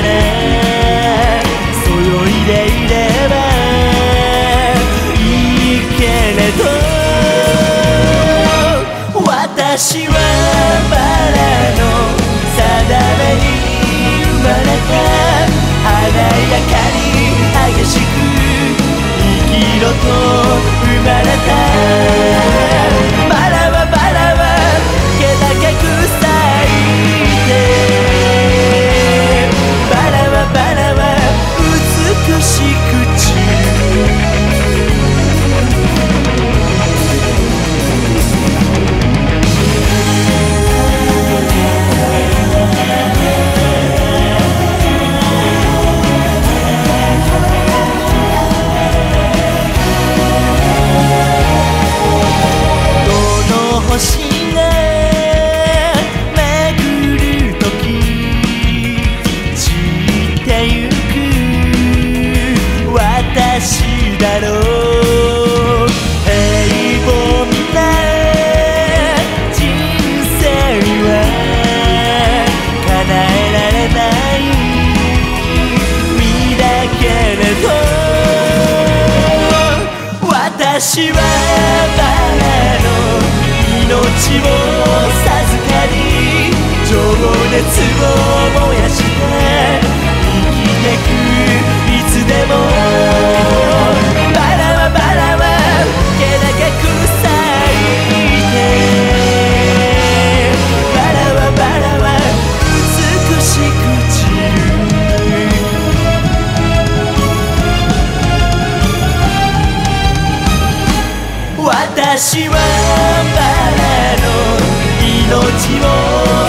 ね。そよいでいればいいけれど私はだろう。平凡な人生は叶えられない。身だけれど私はバラの命を授かり情熱を私はバラの命を